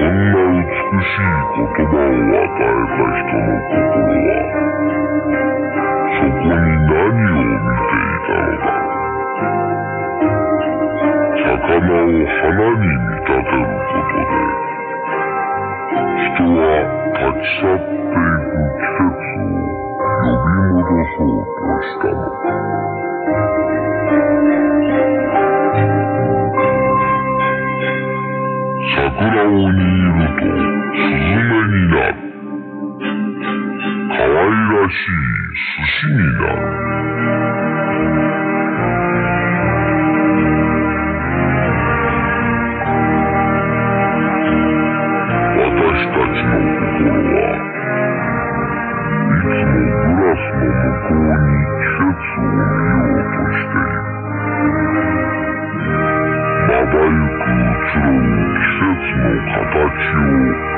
こんな美しい言葉を与えた人の心は、そこに何を見ていたのだ魚を花に見立てることで、人は立ち去っていく季節を呼び戻そうとしたのだ。桜を握るとスズメになる可愛らしい寿司になる私たちの心はいつもグラスの向こうに季節を見ようとしている。まばゆくうつろうち